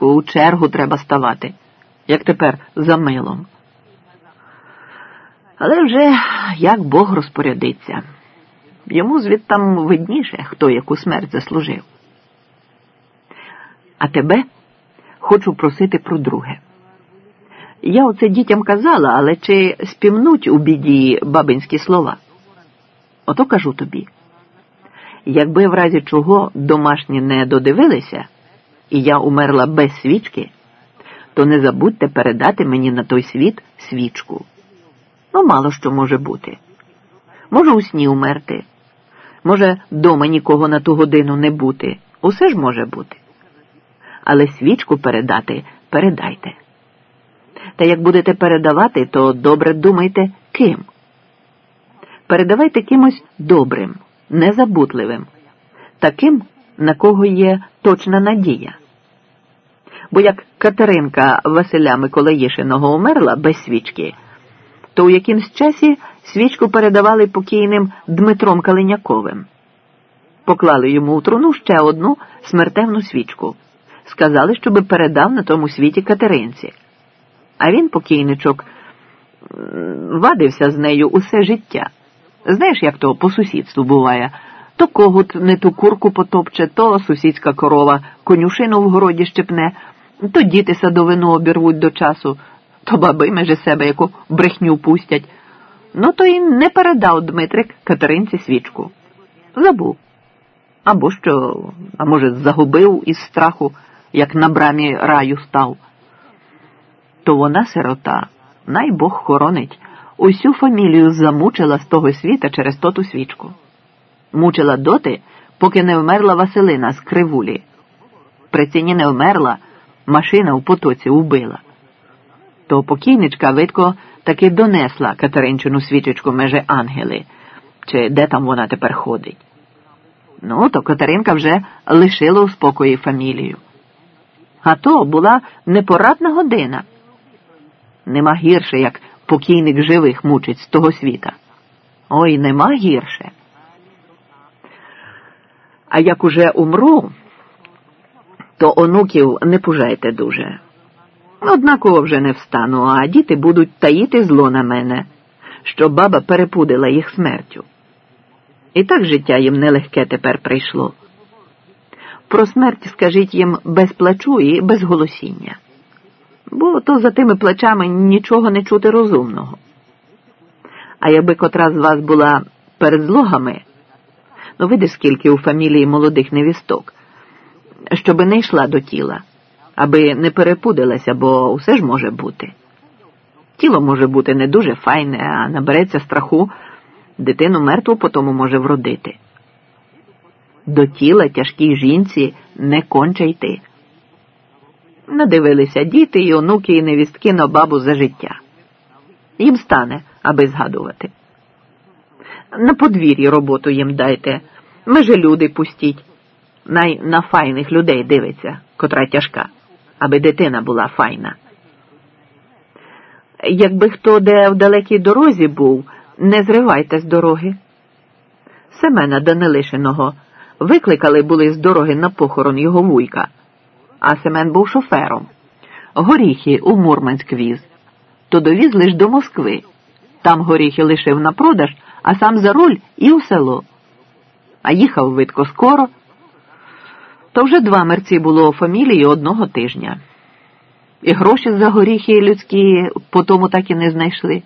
У чергу треба ставати, як тепер за милом. Але вже як Бог розпорядиться. Йому звідтам видніше, хто яку смерть заслужив. А тебе хочу просити про друге. Я оце дітям казала, але чи спімнуть у біді бабинські слова? Ото кажу тобі. Якби в разі чого домашні не додивилися, і я умерла без свічки, то не забудьте передати мені на той світ свічку. Ну, мало що може бути. Може у сні умерти, може дома нікого на ту годину не бути. Усе ж може бути. Але свічку передати передайте. Та як будете передавати, то добре думайте ким. Передавайте кимось добрим, незабутливим, таким, на кого є точна надія. Бо як Катеринка Василя Миколаїшиного умерла без свічки, то у якимсь часі свічку передавали покійним Дмитром Калиняковим. Поклали йому у труну ще одну смертельну свічку. Сказали, щоби передав на тому світі Катеринці. А він, покійничок, вадився з нею усе життя. Знаєш, як то по сусідству буває. То когут не ту курку потопче, то сусідська корова конюшину в городі щепне, то діти садовину обірвуть до часу, то баби меже себе яку брехню пустять. Ну, то й не передав Дмитрик Катеринці свічку. Забув. Або що, а може, загубив із страху, як на брамі раю став. То вона сирота, най Бог хоронить, усю фамілію замучила з того світа через тоту свічку. Мучила доти, поки не вмерла Василина з кривулі. При ціні не вмерла, машина в потоці убила. То покійничка видко таки донесла Катеринчину свічечку меже ангели, чи де там вона тепер ходить. Ну, то Катеринка вже лишила у спокої фамілію. А то була непорадна година. Нема гірше, як покійник живих мучить з того світа. Ой, нема гірше. А як уже умру, то онуків не пужайте дуже. Однаково вже не встану, а діти будуть таїти зло на мене, що баба перепудила їх смертю. І так життя їм нелегке тепер прийшло. Про смерть скажіть їм без плачу і без голосіння, бо то за тими плачами нічого не чути розумного. А якби котра з вас була перед злогами, ну видиш, скільки у фамілії молодих невісток, щоби не йшла до тіла аби не перепудилася, бо усе ж може бути. Тіло може бути не дуже файне, а набереться страху, дитину мертву потому може вродити. До тіла тяжкій жінці не конче йти. Надивилися діти і онуки, і невістки на бабу за життя. Їм стане, аби згадувати. На подвір'ї роботу їм дайте, меже люди пустіть. Най на файних людей дивиться, котра тяжка аби дитина була файна. Якби хто де в далекій дорозі був, не зривайте з дороги. Семена Данилишиного викликали були з дороги на похорон його вуйка, а Семен був шофером. Горіхи у Мурманськ віз, то довіз лиш до Москви. Там горіхи лишив на продаж, а сам за руль і у село. А їхав видко скоро. То вже два мерці було фамілії одного тижня. І гроші за горіхи людські по тому так і не знайшли.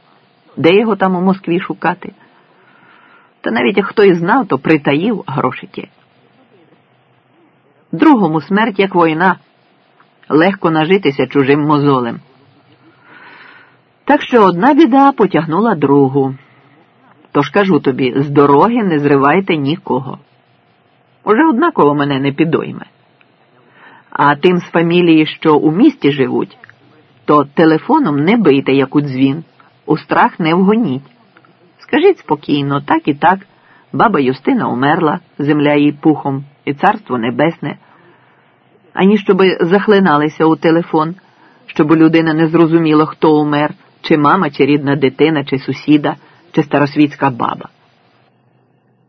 Де його там у Москві шукати? Та навіть як хто і знав, то притаїв гроші ті. Другому смерть як війна, легко нажитися чужим мозолем. Так що одна біда потягнула другу. Тож кажу тобі, з дороги не зривайте нікого. Уже однаково мене не підойме. А тим з фамілії, що у місті живуть, то телефоном не бийте, як у дзвін, у страх не вгоніть. Скажіть спокійно, так і так, баба Юстина умерла, земля їй пухом, і царство небесне, ані щоби захлиналися у телефон, щоб людина не зрозуміла, хто умер, чи мама, чи рідна дитина, чи сусіда, чи старосвітська баба.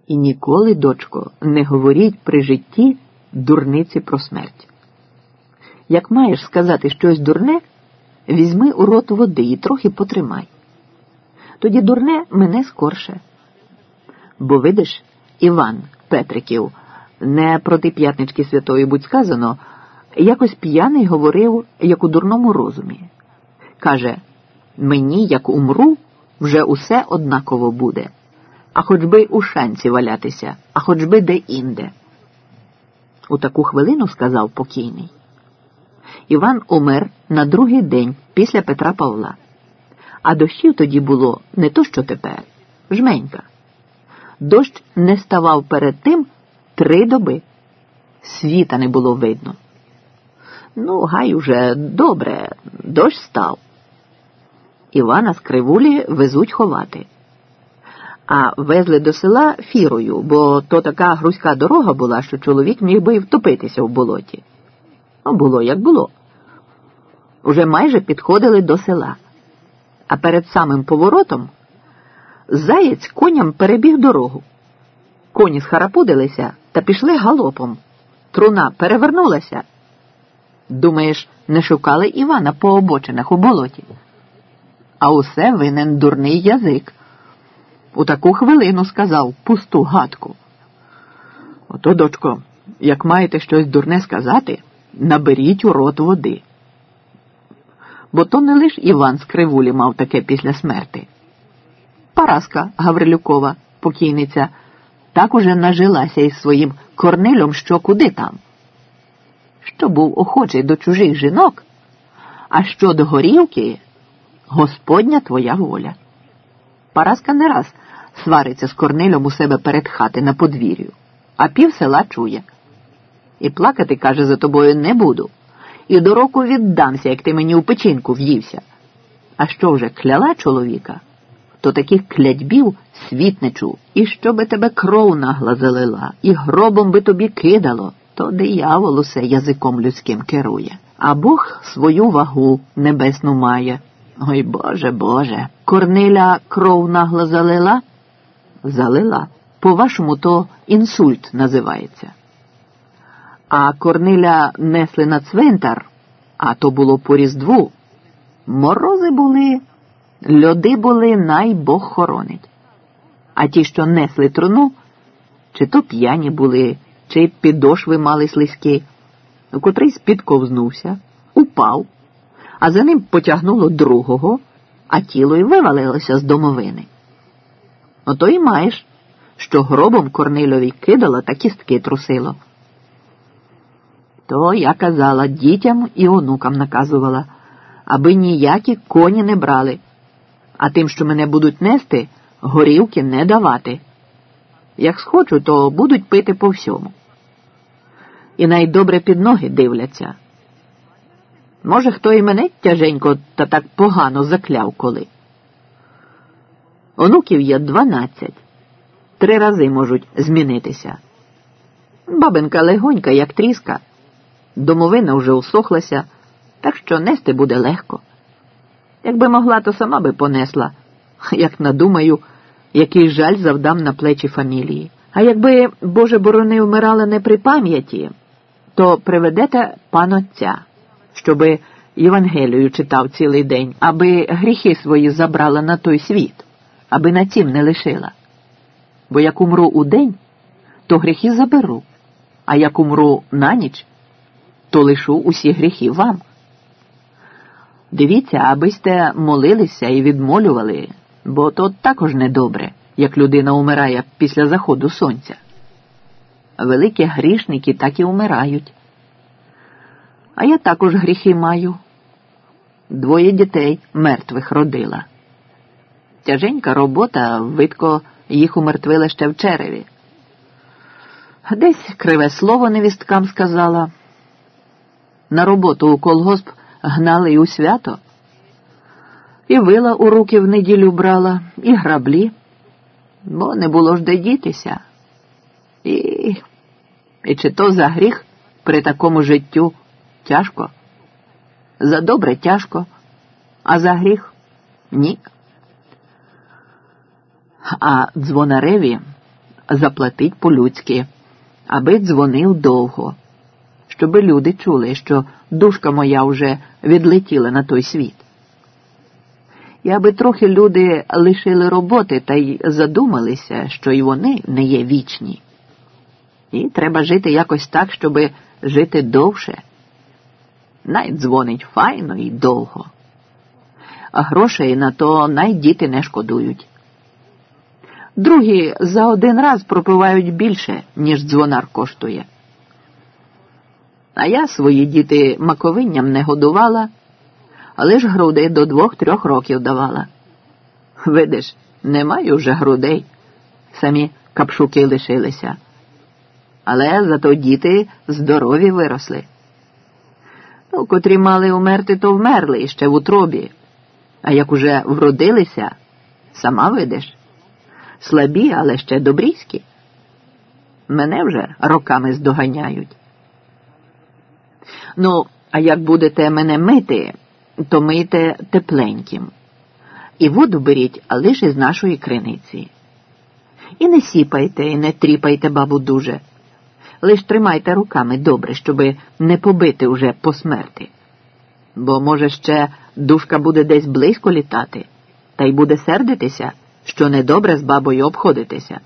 І ніколи, дочко, не говоріть при житті дурниці про смерть. Як маєш сказати щось дурне, візьми у рот води і трохи потримай. Тоді дурне мене скорше. Бо видиш, Іван Петриків, не проти п'ятнички святої будь сказано, якось п'яний говорив, як у дурному розумі. Каже, мені, як умру, вже усе однаково буде, а хоч би у шанці валятися, а хоч би де інде. У таку хвилину сказав покійний. Іван умер на другий день після Петра Павла. А дощів тоді було не то, що тепер, жменька. Дощ не ставав перед тим три доби. Світа не було видно. Ну, гай уже добре, дощ став. Івана з кривулі везуть ховати. А везли до села фірою, бо то така грузька дорога була, що чоловік міг би і втопитися в болоті. Ну, було як було. Уже майже підходили до села. А перед самим поворотом заєць коням перебіг дорогу. Коні схарапудилися та пішли галопом. Труна перевернулася. Думаєш, не шукали Івана по обочинах у болоті? А усе винен дурний язик. У таку хвилину сказав пусту гадку. Ото, дочко, як маєте щось дурне сказати, наберіть у рот води. Бо то не лиш Іван з кривулі мав таке після смерти. Параска Гаврилюкова, покійниця, так уже нажилася із своїм корнилем, що куди там. Що був охочий до чужих жінок, а що до горілки, Господня твоя воля. Параска не раз свариться з корнилем у себе перед хати на подвір'ю, а пів села чує. І плакати, каже, за тобою не буду. І до року віддамся, як ти мені у печінку в'ївся. А що вже кляла чоловіка, то таких клядьбів світ не чув. І що би тебе кров нагла залила, і гробом би тобі кидало, то диявол усе язиком людським керує. А Бог свою вагу небесну має. Ой Боже, Боже. Корниля кров нагла залила? Залила. По-вашому, то інсульт називається. А Корниля несли на цвинтар, а то було по різдву. Морози були, льоди були, най Бог хоронить. А ті, що несли труну, чи то п'яні були, чи підошви мали слизькі, котрий спідковзнувся, упав, а за ним потягнуло другого, а тіло й вивалилося з домовини. Ото й маєш, що гробом Корнильові кидало та кістки трусило. То я казала дітям і онукам наказувала, аби ніякі коні не брали, а тим, що мене будуть нести, горілки не давати. Як схочу, то будуть пити по всьому. І найдобре під ноги дивляться. Може, хто і мене тяженько та так погано закляв коли. Онуків є дванадцять. Три рази можуть змінитися. Бабинка легонька, як тріска, домовина вже усохлася, так що нести буде легко. Якби могла, то сама би понесла, як надумаю, який жаль завдам на плечі фамілії. А якби, Боже борони, вмирала не при пам'яті, то приведете панотця, щоби Євангелію читав цілий день, аби гріхи свої забрала на той світ, аби на тім не лишила. Бо як умру у день, то гріхи заберу, а як умру на ніч, то лишу усі гріхи вам. Дивіться, аби сте молилися і відмолювали, бо то також недобре, як людина умирає після заходу сонця. Великі грішники так і умирають. А я також гріхи маю. Двоє дітей мертвих родила. Тяженька робота, видко, їх умертвила ще в череві. Десь криве слово невісткам сказала. На роботу у колгосп гнали й у свято. І вила у руки в неділю брала, і граблі, бо не було ж де дітися. І, і чи то за гріх при такому життю тяжко? За добре тяжко, а за гріх ні. А дзвонареві заплатить по-людськи, аби дзвонив довго щоби люди чули, що душка моя вже відлетіла на той світ. І аби трохи люди лишили роботи та й задумалися, що й вони не є вічні. І треба жити якось так, щоби жити довше. Най дзвонить файно і довго. А грошей на то най діти не шкодують. Другі за один раз пропивають більше, ніж дзвонар коштує. А я свої діти маковинням не годувала, але ж груди до двох-трьох років давала. Видиш, не маю вже грудей, самі капшуки лишилися. Але зато діти здорові виросли. Ну, котрі мали умерти, то вмерли ще в утробі. А як уже вродилися, сама видиш, слабі, але ще добрійські. Мене вже роками здоганяють. Ну, а як будете мене мити, то мийте тепленьким. І воду беріть, лише з нашої криниці. І не сіпайте, і не тріпайте бабу дуже. Лиш тримайте руками добре, щоби не побити уже по смерти. Бо, може, ще душка буде десь близько літати, та й буде сердитися, що недобре з бабою обходитися,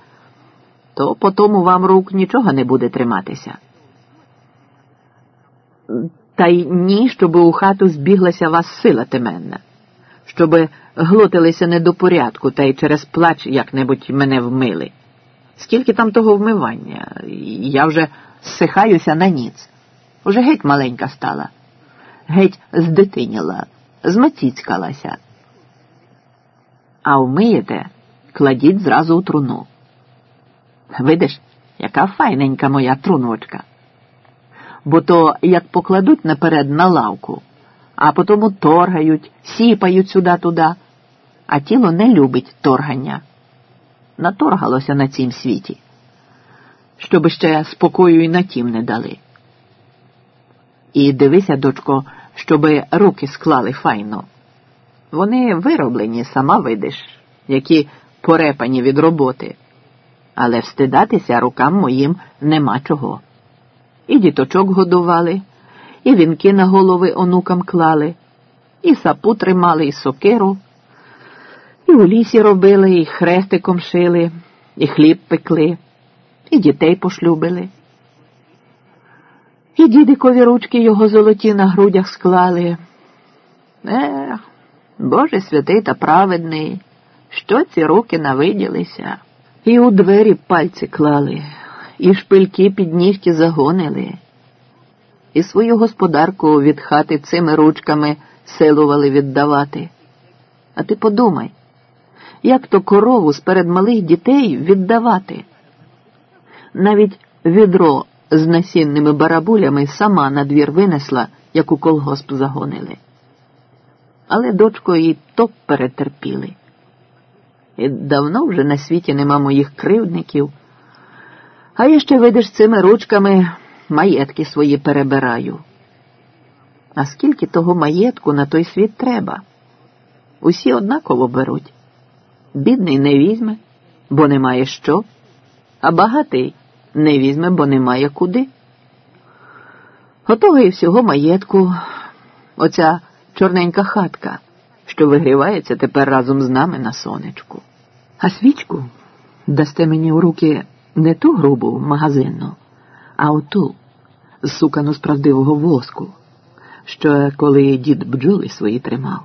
то по тому вам рук нічого не буде триматися. Та й ні, щоби у хату збіглася вас сила теменна, щоби глотилися не до порядку та й через плач як-небудь мене вмили. Скільки там того вмивання? Я вже зсихаюся на ніц. Уже геть маленька стала, геть здитиніла, змаціцькалася. А вмиєте, кладіть зразу у труну. Видиш, яка файненька моя труночка. Бо то як покладуть наперед на лавку, а потому торгають, сіпають сюди-туди, а тіло не любить торгання наторгалося на цім світі, щоб ще спокою і на тім не дали. І дивися, дочко, щоби руки склали файно. Вони вироблені, сама видиш, які порепані від роботи, але встидатися рукам моїм нема чого. І діточок годували, і вінки на голови онукам клали, і сапу тримали, і сокиру. І у лісі робили, і хрестиком шили, і хліб пекли, і дітей пошлюбили. І дідикові ручки його золоті на грудях склали. Ех, Боже святий та праведний, що ці руки навиділися, і у двері пальці клали, і шпильки під нігті загонили, і свою господарку від хати цими ручками силували віддавати. А ти подумай як то корову сперед малих дітей віддавати. Навіть відро з насінними барабулями сама на двір винесла, у колгосп загонили. Але дочко і то перетерпіли. І давно вже на світі нема моїх кривдників, а я ще, видиш, цими ручками маєтки свої перебираю. А скільки того маєтку на той світ треба? Усі однаково беруть. Бідний не візьме, бо немає що, а багатий не візьме, бо немає куди. Готовий всього маєтку, оця чорненька хатка, що вигрівається тепер разом з нами на сонечку. А свічку дасте мені у руки не ту грубу магазинну, а оту сукану з правдивого воску, що коли дід бджоли свої тримав.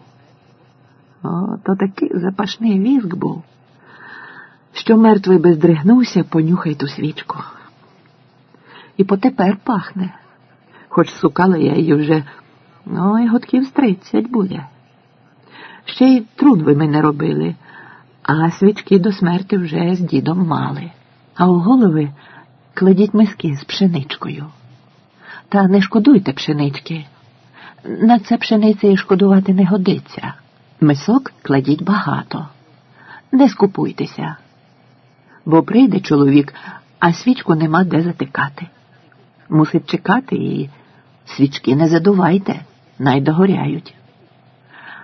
О, то такий запашний віск був, що мертвий бездригнувся, понюхай ту свічку. І потепер пахне, хоч сукала я її вже, ой, годків з тридцять буде. Ще й трун ви мене робили, а свічки до смерти вже з дідом мали. А у голови кладіть миски з пшеничкою. Та не шкодуйте пшенички. На це пшениці і шкодувати не годиться. Мисок кладіть багато, не скупуйтеся, бо прийде чоловік, а свічку нема де затикати. Мусить чекати і свічки не задувайте, найдогоряють.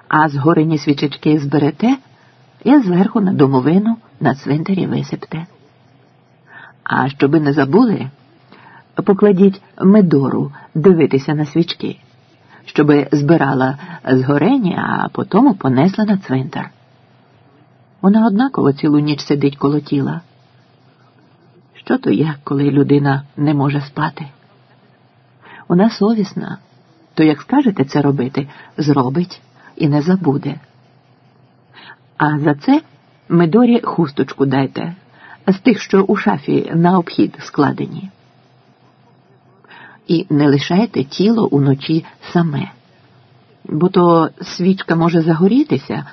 А згорені свічечки зберете і зверху на домовину на цвинтарі висипте. А щоби не забули, покладіть медору дивитися на свічки, щоби збирала згорення, а потім понесла на цвинтар. Вона однаково цілу ніч сидить коло тіла. Що то як, коли людина не може спати? Вона совісна, то як скажете це робити, зробить і не забуде. А за це Медорі хусточку дайте, з тих, що у шафі на обхід складені. І не лишайте тіло уночі саме, бо то свічка може загорітися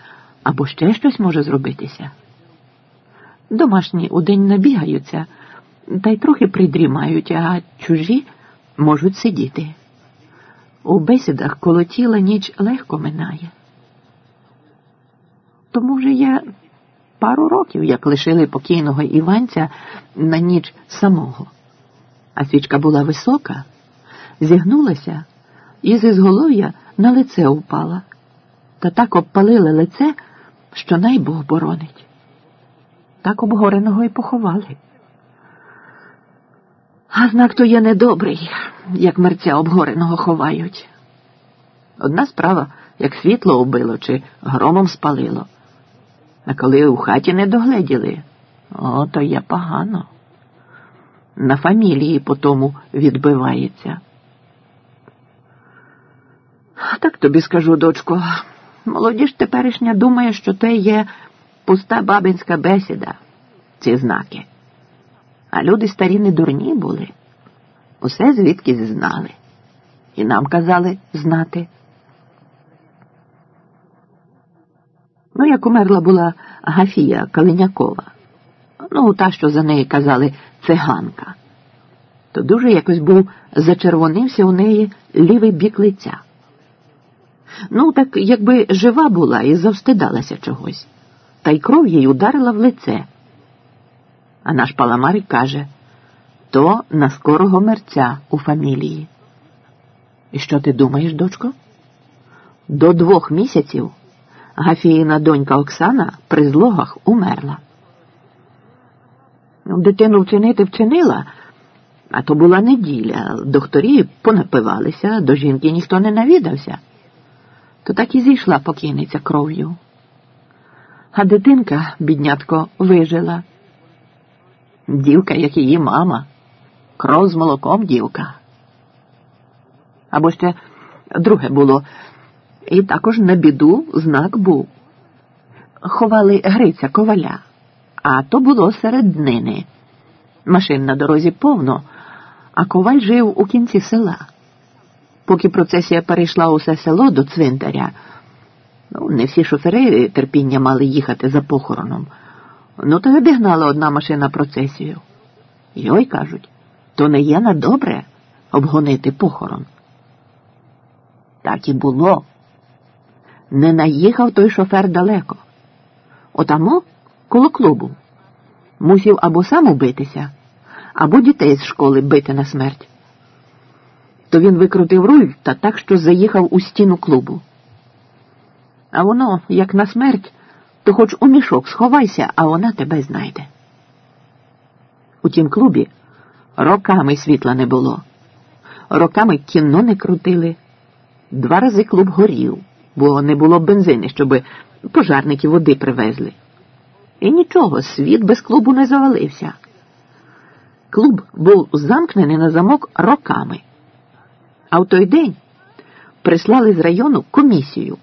або ще щось може зробитися. Домашні удень набігаються та й трохи придрімають, а чужі можуть сидіти. У бесідах коло тіла ніч легко минає. Тому вже я пару років, як лишили покійного Іванця на ніч самого. А свічка була висока, зігнулася і з ізголов'я на лице упала, та так обпалили лице, що най Бог боронить. Так обгореного і поховали. А знак то є недобрий, як мерця обгореного ховають. Одна справа, як світло убило чи громом спалило. А коли у хаті не догледіли, о, то є погано. На фамілії по тому відбивається. Так тобі скажу, дочко, молодіж теперішня думає, що це є пуста бабинська бесіда, ці знаки. А люди старі не дурні були. Усе звідки знали. І нам казали знати. Ну, як умерла була Гафія Калинякова, ну, та, що за неї казали циганка, то дуже якось був зачервонився у неї лівий бік лиця. Ну, так якби жива була і завстидалася чогось, та й кров їй ударила в лице. А наш паламар каже то на скорого мерця у фамілії. І що ти думаєш, дочко? До двох місяців. Гафіїна донька Оксана при злогах умерла. Ну, дитину вчинити вчинила, а то була неділя. Докторі понапивалися, до жінки ніхто не навідався. То так і зійшла покійниця кров'ю. А дитинка, біднятко, вижила. Дівка, як її мама, кров з молоком дівка. Або ще друге було. І також на біду знак був. Ховали Гриця коваля, а то було серед днини. Машин на дорозі повно, а коваль жив у кінці села. Поки процесія перейшла усе село до цвинтаря, ну, не всі шофери терпіння мали їхати за похороном. Ну, то обігнала одна машина процесію. Йой кажуть, то не є на добре обгонити похорон. Так і було не наїхав той шофер далеко. Отамо коло клубу. Мусів або сам убитися, або дітей з школи бити на смерть. То він викрутив руль та так, що заїхав у стіну клубу. А воно, як на смерть, то хоч у мішок сховайся, а вона тебе знайде. У тім клубі роками світла не було, роками кіно не крутили, два рази клуб горів бо не було бензини, щоб пожарники води привезли. І нічого, світ без клубу не завалився. Клуб був замкнений на замок роками. А в той день прислали з району комісію,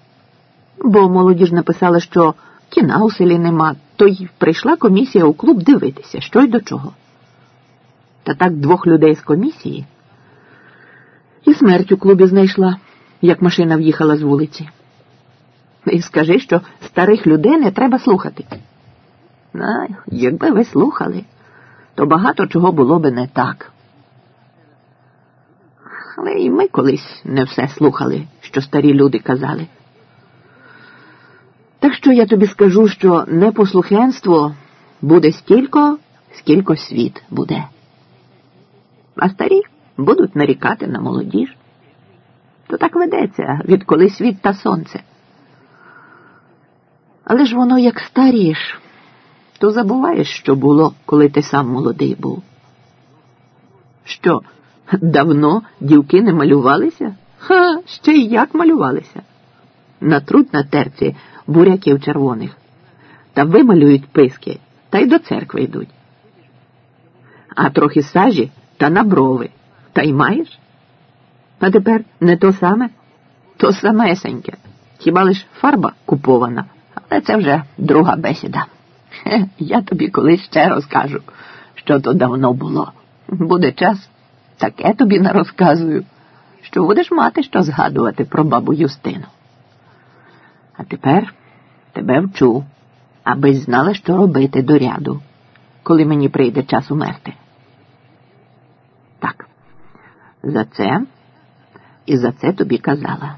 бо молодіж написала, що кіна у селі нема, то й прийшла комісія у клуб дивитися, що й до чого. Та так двох людей з комісії і смерть у клубі знайшла, як машина в'їхала з вулиці. І скажи, що старих людей не треба слухати. А, якби ви слухали, то багато чого було би не так. Але і ми колись не все слухали, що старі люди казали. Так що я тобі скажу, що непослухенство буде стільки, скільки світ буде. А старі будуть нарікати на молодіж. То так ведеться, відколи світ та сонце. Але ж воно як старіш, то забуваєш, що було, коли ти сам молодий був. Що, Давно дівки не малювалися? Ха, ще й як малювалися. Натруть на терці буряків червоних, та вималюють писки, та й до церкви йдуть. А трохи сажі та на брови. Та й маєш? А тепер не то саме, то самесеньке. Хіба лиш фарба купована, але це вже друга бесіда. Хе, я тобі колись ще розкажу, що то давно було. Буде час, таке тобі не розказую, що будеш мати що згадувати про бабу Юстину. А тепер тебе вчу, аби знала, що робити до ряду, коли мені прийде час умерти. Так, за це і за це тобі казала.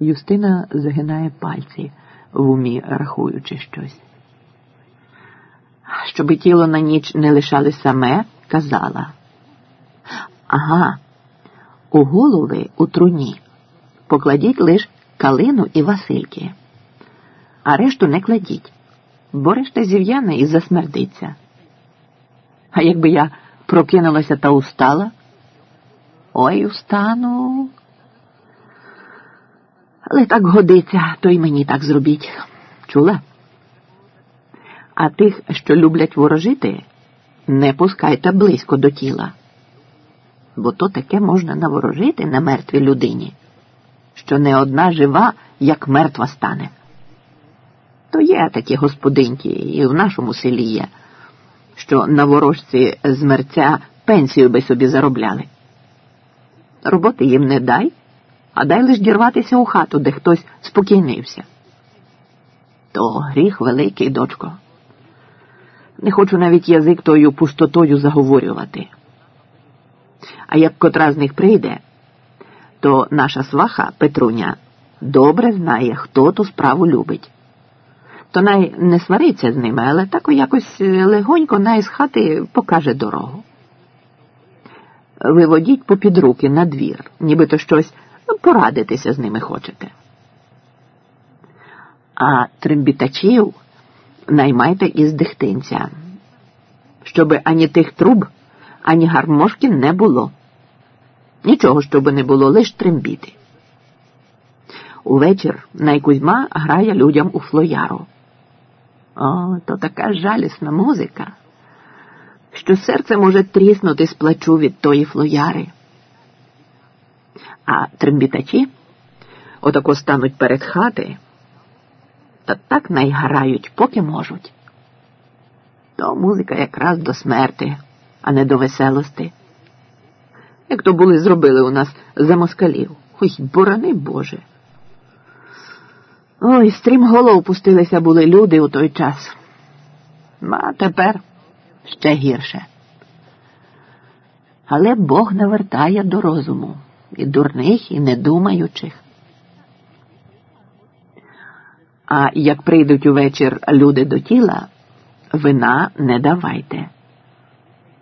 Юстина загинає пальці, в умі рахуючи щось. Щоби тіло на ніч не лишали саме, казала. Ага, у голови у труні покладіть лиш калину і Васильки, а решту не кладіть, бо решта зів'яне і засмердиться. А якби я прокинулася та устала? Ой, устану. Але так годиться, то й мені так зробіть. Чула? А тих, що люблять ворожити, не пускайте близько до тіла. Бо то таке можна наворожити на мертвій людині, що не одна жива, як мертва стане. То є такі господинки, і в нашому селі є, що на ворожці з мерця пенсію би собі заробляли. Роботи їм не дай, а дай лиш дірватися у хату, де хтось спокійнився. То гріх великий, дочко. Не хочу навіть язик тою пустотою заговорювати. А як котра з них прийде, то наша сваха Петруня добре знає, хто ту справу любить. То най не свариться з ними, але так якось легонько най з хати покаже дорогу. Виводіть попід руки на двір, нібито щось порадитися з ними хочете. А трембітачів наймайте із дихтинця, щоби ані тих труб, ані гармошки не було. Нічого, щоби не було, лиш трембіти. Увечір найкузьма грає людям у флояру. О, то така жалісна музика, що серце може тріснути з плачу від тої флояри. А трембітачі отако стануть перед хати та так найграють, поки можуть. То музика якраз до смерти, а не до веселости. Як то були зробили у нас за москалів. Ой, борони Боже. Ой, стрім голов пустилися були люди у той час. А тепер ще гірше. Але Бог навертає до розуму і дурних, і недумаючих. А як прийдуть увечір люди до тіла, вина не давайте.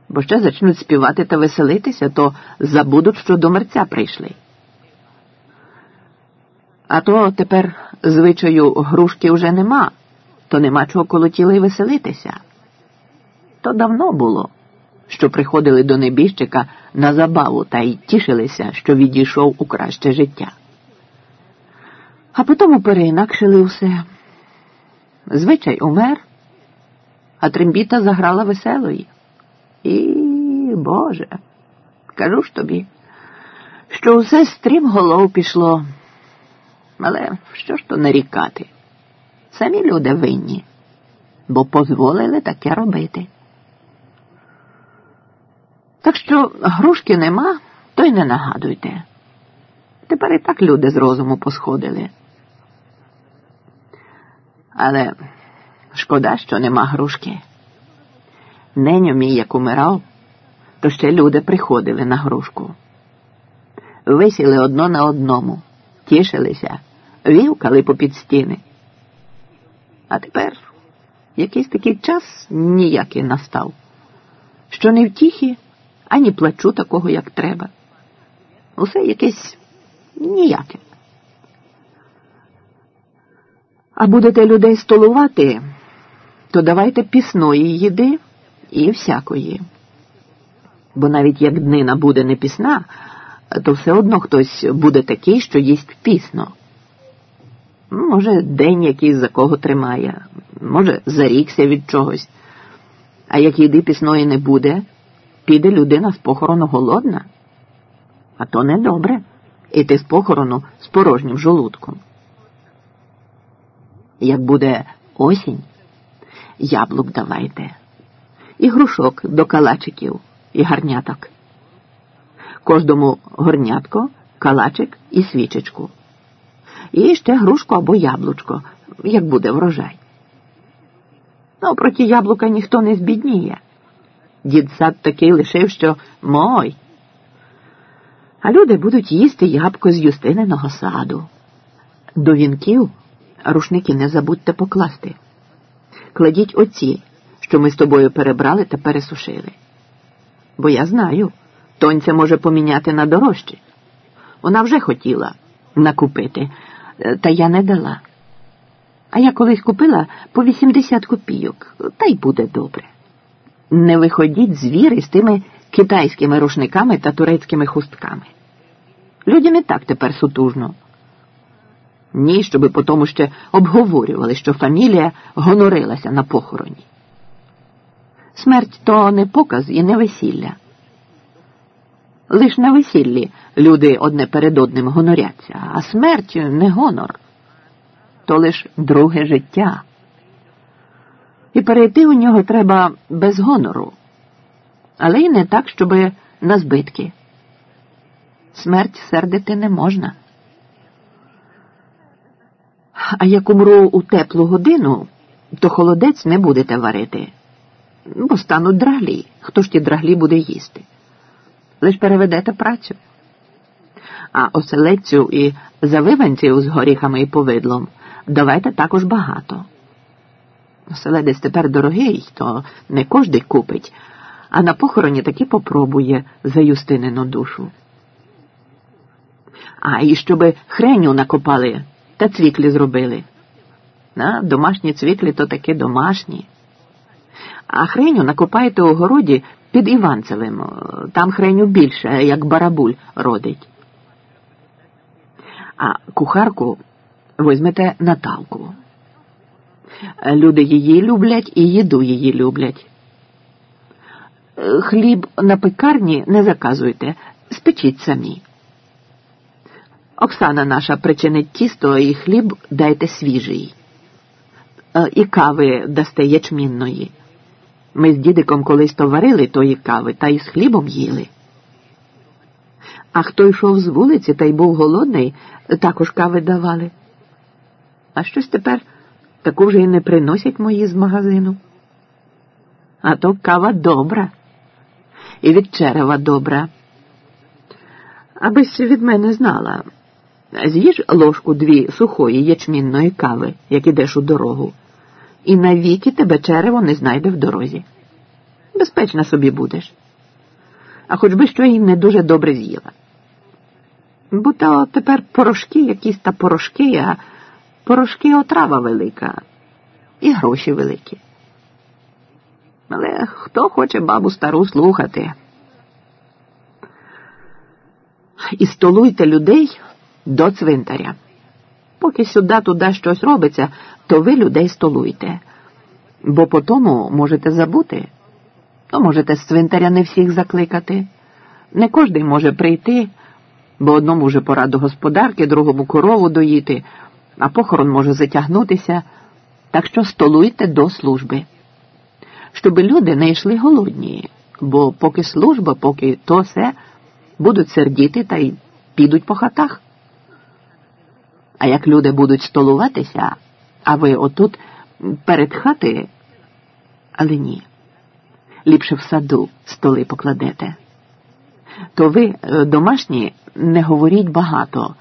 Бо ще зачнуть співати та веселитися, то забудуть, що до мерця прийшли. А то тепер звичаю грушки вже нема, то нема чого коло тіла й веселитися. То давно було, що приходили до небіжчика на забаву та й тішилися, що відійшов у краще життя. А потім переінакшили все. Звичай умер, а трембіта заграла веселої. І, Боже, кажу ж тобі, що усе стрім голов пішло. Але що ж то нарікати? Самі люди винні, бо дозволили таке робити. Так що грушки нема, то й не нагадуйте. Тепер і так люди з розуму посходили. Але шкода, що нема грушки. Неньо мій як умирав, то ще люди приходили на грушку. Висіли одно на одному, тішилися, вівкали попід стіни. А тепер якийсь такий час ніякий настав, що не втіхи, ані плачу такого, як треба. Усе якесь ніяке. А будете людей столувати, то давайте пісної їди і всякої. Бо навіть як днина буде не пісна, то все одно хтось буде такий, що їсть пісно. Може, день якийсь за кого тримає, може, зарікся від чогось. А як їди пісної не буде, піде людина з похорону голодна. А то недобре іти з похорону з порожнім жолудком. Як буде осінь, яблук давайте, і грушок до калачиків, і гарняток. Кожному горнятко, калачик і свічечку. І ще грушку або яблучко, як буде врожай. Ну, проти яблука ніхто не збідніє. Дід сад такий лишив, що мой. А люди будуть їсти ябко з юстининого саду. До вінків рушники не забудьте покласти. Кладіть оці, що ми з тобою перебрали та пересушили. Бо я знаю, тонця може поміняти на дорожчі. Вона вже хотіла накупити, та я не дала. А я колись купила по 80 копійок, та й буде добре. Не виходіть з віри з тими китайськими рушниками та турецькими хустками. Людям і так тепер сутужно. Ні, щоби потому ще обговорювали, що фамілія гонорилася на похороні. Смерть то не показ і не весілля. Лиш на весіллі люди одне перед одним гоноряться, а смерть не гонор, то лиш друге життя. І перейти у нього треба без гонору, але й не так, щоби на збитки. Смерть сердити не можна. А як умру у теплу годину, то холодець не будете варити, бо стануть драглі. Хто ж ті драглі буде їсти? Лиш переведете працю. А оселедцю і завиванців з горіхами і повидлом давайте також багато. Оселедець тепер дорогий, то не кожний купить, а на похороні таки попробує за юстинину душу. А і щоби хреню накопали та цвіклі зробили. На, домашні цвіклі то таки домашні. А хреню накопаєте у городі під Іванцевим. Там хреню більше, як барабуль родить. А кухарку візьмете Наталку. Люди її люблять і їду її люблять. Хліб на пекарні не заказуйте, спечіть самі. Оксана наша причинить тісто і хліб дайте свіжий. І кави дасте ячмінної. Ми з дідиком колись то варили тої кави та й з хлібом їли. А хто йшов з вулиці та й був голодний, також кави давали. А щось тепер таку вже й не приносять мої з магазину. А то кава добра, і від черева добра. Абись від мене знала. З'їж ложку дві сухої ячмінної кави, як ідеш у дорогу, і навіки тебе черево не знайде в дорозі. Безпечна собі будеш. А хоч би що й не дуже добре з'їла. Бо то тепер порошки якісь та порошки, а порошки отрава велика і гроші великі. Але хто хоче бабу стару слухати? І столуйте людей до цвинтаря. Поки сюди-туди щось робиться, то ви людей столуйте, бо по тому можете забути, то можете з цвинтаря не всіх закликати. Не кожний може прийти, бо одному вже пора до господарки, другому корову доїти, а похорон може затягнутися. Так що столуйте до служби, щоб люди не йшли голодні, бо поки служба, поки то все, будуть сердіти та й підуть по хатах. А як люди будуть столуватися, а ви отут перед хати, але ні, ліпше в саду столи покладете, то ви, е, домашні, не говоріть багато,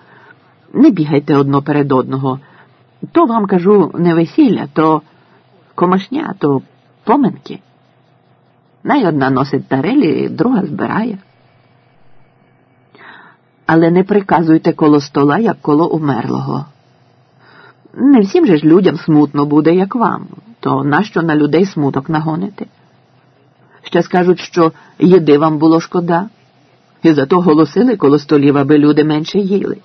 не бігайте одно перед одного. То вам кажу не весілля, то комашня, то поминки. Най одна носить тарелі, друга збирає але не приказуйте коло стола, як коло умерлого. Не всім же ж людям смутно буде, як вам, то нащо на людей смуток нагонити? Ще скажуть, що їди вам було шкода, і зато голосили коло столів, аби люди менше їли.